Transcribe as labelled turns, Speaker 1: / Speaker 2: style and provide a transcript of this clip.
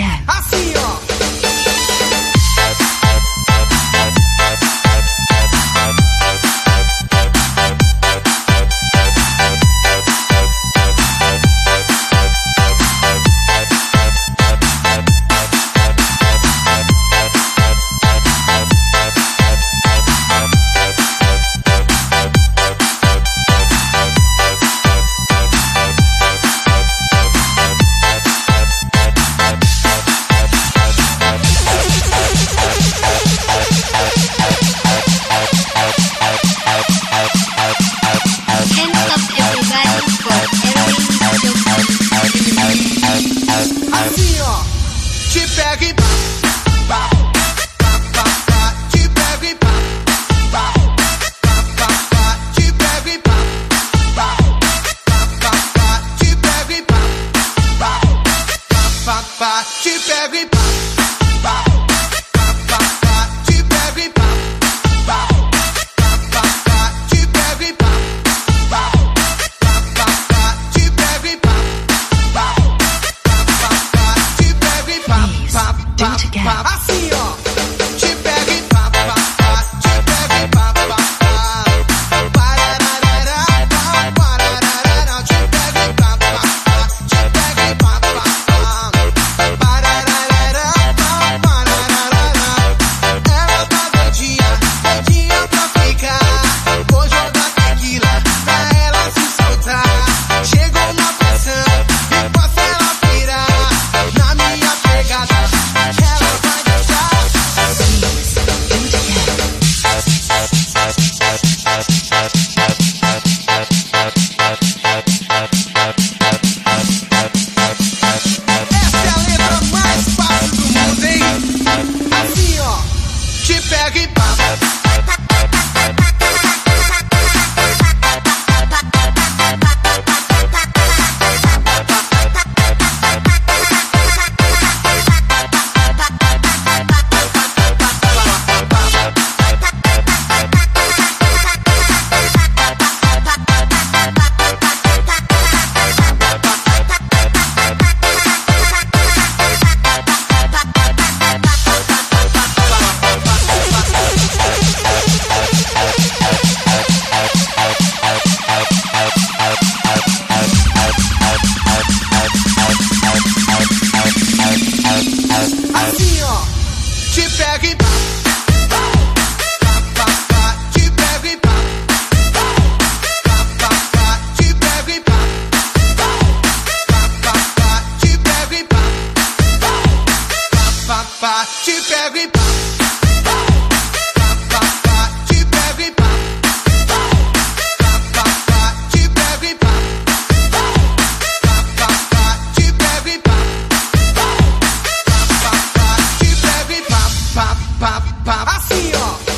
Speaker 1: again.
Speaker 2: Pop. pop, pop. I see ya.